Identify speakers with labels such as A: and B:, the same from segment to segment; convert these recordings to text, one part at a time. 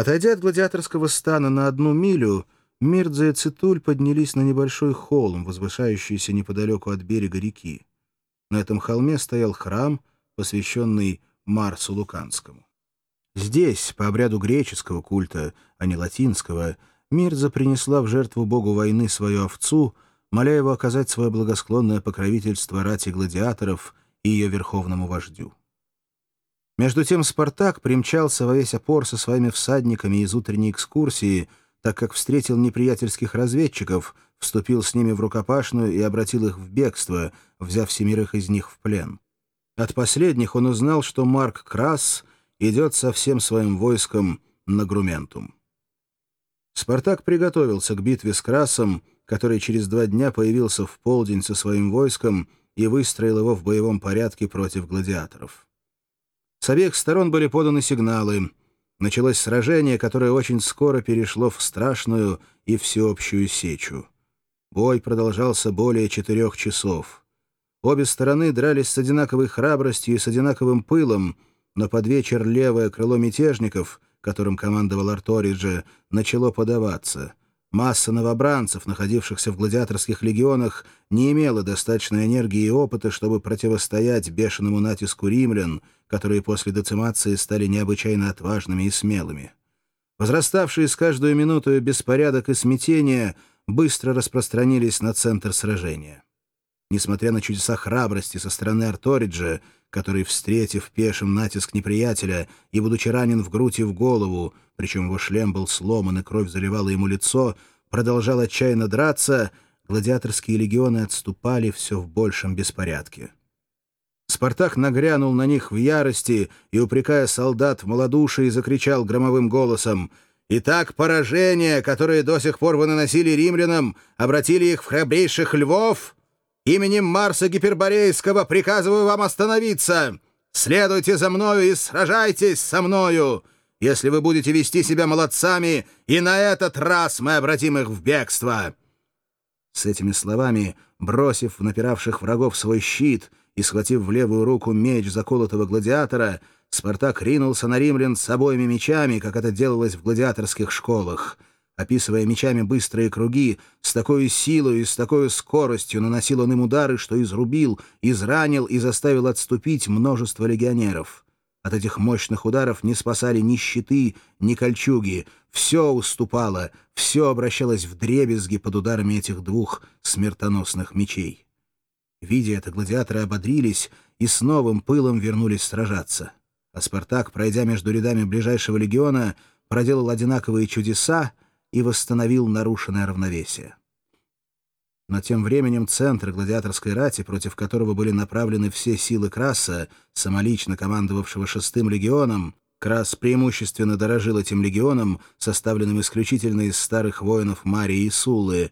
A: Отойдя от гладиаторского стана на одну милю, Мирдзе и Цитуль поднялись на небольшой холм, возвышающийся неподалеку от берега реки. На этом холме стоял храм, посвященный Марсу Луканскому. Здесь, по обряду греческого культа, а не латинского, Мирза принесла в жертву богу войны свою овцу, моля его оказать свое благосклонное покровительство рати гладиаторов и ее верховному вождю. Между тем Спартак примчался во весь опор со своими всадниками из утренней экскурсии, так как встретил неприятельских разведчиков, вступил с ними в рукопашную и обратил их в бегство, взяв семерых из них в плен. От последних он узнал, что Марк Крас идет со всем своим войском на Грументум. Спартак приготовился к битве с Красом, который через два дня появился в полдень со своим войском и выстроил его в боевом порядке против гладиаторов. С обеих сторон были поданы сигналы. Началось сражение, которое очень скоро перешло в страшную и всеобщую сечу. Бой продолжался более четырех часов. Обе стороны дрались с одинаковой храбростью и с одинаковым пылом, но под вечер левое крыло мятежников, которым командовал Арториджи, начало подаваться — Масса новобранцев, находившихся в гладиаторских легионах, не имела достаточной энергии и опыта, чтобы противостоять бешеному натиску римлян, которые после децимации стали необычайно отважными и смелыми. Возраставшие с каждую минуту беспорядок и смятение быстро распространились на центр сражения. Несмотря на чудеса храбрости со стороны Арториджа, который, встретив пешим натиск неприятеля и, будучи ранен в грудь и в голову, причем его шлем был сломан и кровь заливала ему лицо, продолжал отчаянно драться, гладиаторские легионы отступали все в большем беспорядке. Спартак нагрянул на них в ярости и, упрекая солдат в малодушии, закричал громовым голосом «Итак, поражения, которые до сих пор вы наносили римлянам, обратили их в храбрейших львов?» Именем Марса Гиперборейского приказываю вам остановиться. Следуйте за мною и сражайтесь со мною. Если вы будете вести себя молодцами, и на этот раз мы обратим их в бегство». С этими словами, бросив в напиравших врагов свой щит и схватив в левую руку меч заколотого гладиатора, Спартак ринулся на римлян с обоими мечами, как это делалось в гладиаторских школах — Описывая мечами быстрые круги, с такой силой и с такой скоростью наносил он им удары, что изрубил, изранил и заставил отступить множество легионеров. От этих мощных ударов не спасали ни щиты, ни кольчуги. Все уступало, все обращалось в дребезги под ударами этих двух смертоносных мечей. Видя это, гладиаторы ободрились и с новым пылом вернулись сражаться. А Спартак, пройдя между рядами ближайшего легиона, проделал одинаковые чудеса, и восстановил нарушенное равновесие. Но тем временем центр гладиаторской рати, против которого были направлены все силы Краса, самолично командовавшего шестым легионом, Крас преимущественно дорожил этим легионом, составленным исключительно из старых воинов Марии и Сулы.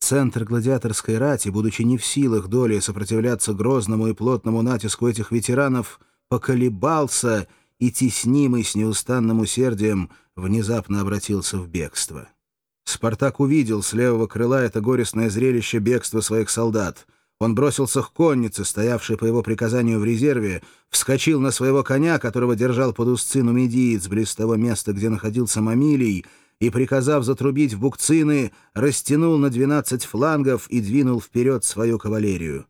A: Центр гладиаторской рати, будучи не в силах доли сопротивляться грозному и плотному натиску этих ветеранов, поколебался и, теснимый с неустанным усердием, внезапно обратился в бегство. Спартак увидел с левого крыла это горестное зрелище бегства своих солдат. Он бросился к коннице, стоявшей по его приказанию в резерве, вскочил на своего коня, которого держал под узцы нумидиец близ того места, где находился Мамилий, и, приказав затрубить в букцины, растянул на двенадцать флангов и двинул вперед свою кавалерию.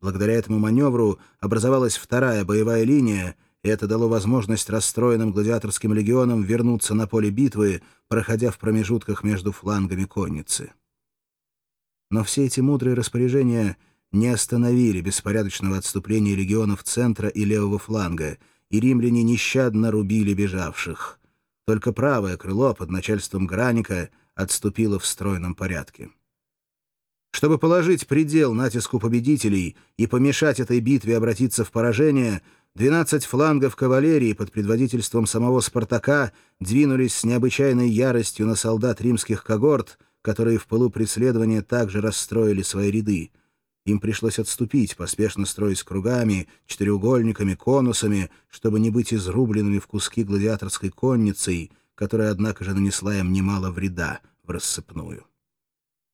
A: Благодаря этому маневру образовалась вторая боевая линия — это дало возможность расстроенным гладиаторским легионам вернуться на поле битвы, проходя в промежутках между флангами конницы. Но все эти мудрые распоряжения не остановили беспорядочного отступления легионов центра и левого фланга, и римляне нещадно рубили бежавших. Только правое крыло под начальством Граника отступило в стройном порядке. Чтобы положить предел натиску победителей и помешать этой битве обратиться в поражение — Двенадцать флангов кавалерии под предводительством самого Спартака двинулись с необычайной яростью на солдат римских когорт, которые в пылу преследования также расстроили свои ряды. Им пришлось отступить, поспешно строясь кругами, четыреугольниками, конусами, чтобы не быть изрубленными в куски гладиаторской конницей, которая, однако же, нанесла им немало вреда в рассыпную.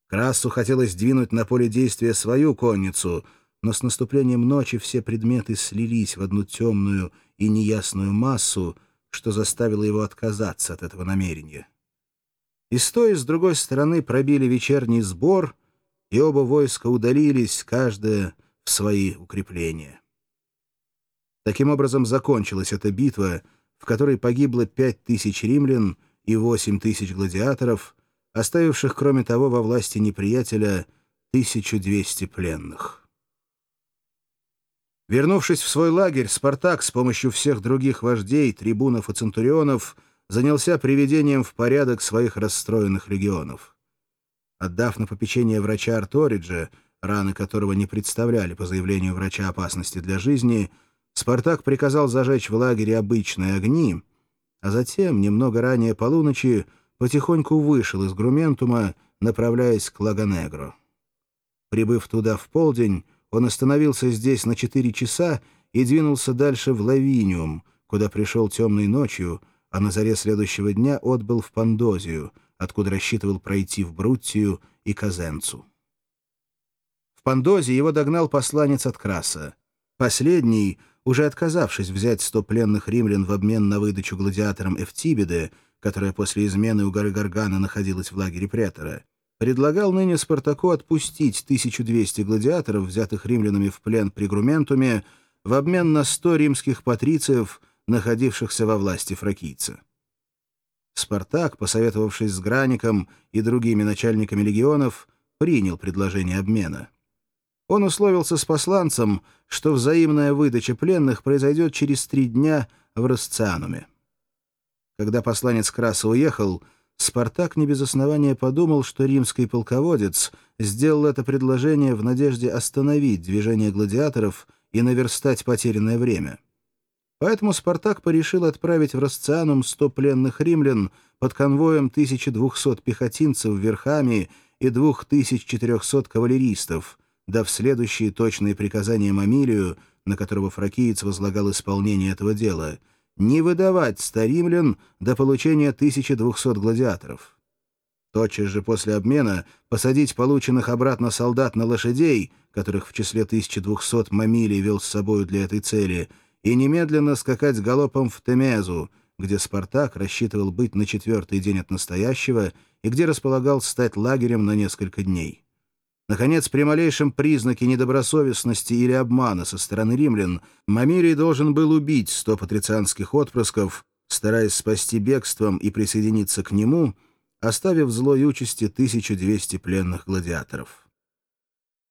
A: Красу хотелось двинуть на поле действия свою конницу — но с наступлением ночи все предметы слились в одну темную и неясную массу, что заставило его отказаться от этого намерения. И с той, и с другой стороны пробили вечерний сбор, и оба войска удалились, каждое в свои укрепления. Таким образом закончилась эта битва, в которой погибло пять тысяч римлян и восемь тысяч гладиаторов, оставивших, кроме того, во власти неприятеля 1200 пленных. Вернувшись в свой лагерь, Спартак с помощью всех других вождей, трибунов и центурионов занялся приведением в порядок своих расстроенных легионов. Отдав на попечение врача Арториджа, раны которого не представляли по заявлению врача опасности для жизни, Спартак приказал зажечь в лагере обычные огни, а затем, немного ранее полуночи, потихоньку вышел из Грументума, направляясь к Лагонегру. Прибыв туда в полдень, он остановился здесь на четыре часа и двинулся дальше в Лавиниум, куда пришел темной ночью, а на заре следующего дня отбыл в Пандозию, откуда рассчитывал пройти в Бруттию и Казенцу. В Пандозе его догнал посланец от Краса. Последний, уже отказавшись взять сто пленных римлян в обмен на выдачу гладиаторам Эфтибеды, которая после измены у горы Гаргана находилась в лагере претора, предлагал ныне Спартаку отпустить 1200 гладиаторов, взятых римлянами в плен при Грументуме, в обмен на 100 римских патрициев, находившихся во власти фракийца. Спартак, посоветовавшись с Граником и другими начальниками легионов, принял предложение обмена. Он условился с посланцем, что взаимная выдача пленных произойдет через три дня в Расциануме. Когда посланец Краса уехал, Спартак не без основания подумал, что римский полководец сделал это предложение в надежде остановить движение гладиаторов и наверстать потерянное время. Поэтому Спартак порешил отправить в Расцианум 100 пленных римлян под конвоем 1200 пехотинцев верхами и 2400 кавалеристов — дав следующие точные приказания Мамилию, на которого фракиец возлагал исполнение этого дела, не выдавать старимлян до получения 1200 гладиаторов. Тотчас же после обмена посадить полученных обратно солдат на лошадей, которых в числе 1200 Мамилий вел с собою для этой цели, и немедленно скакать галопом в Темезу, где Спартак рассчитывал быть на четвертый день от настоящего и где располагал стать лагерем на несколько дней. Наконец, при малейшем признаке недобросовестности или обмана со стороны римлян, Мамирий должен был убить сто патрицианских отпрысков, стараясь спасти бегством и присоединиться к нему, оставив злой участи 1200 пленных гладиаторов.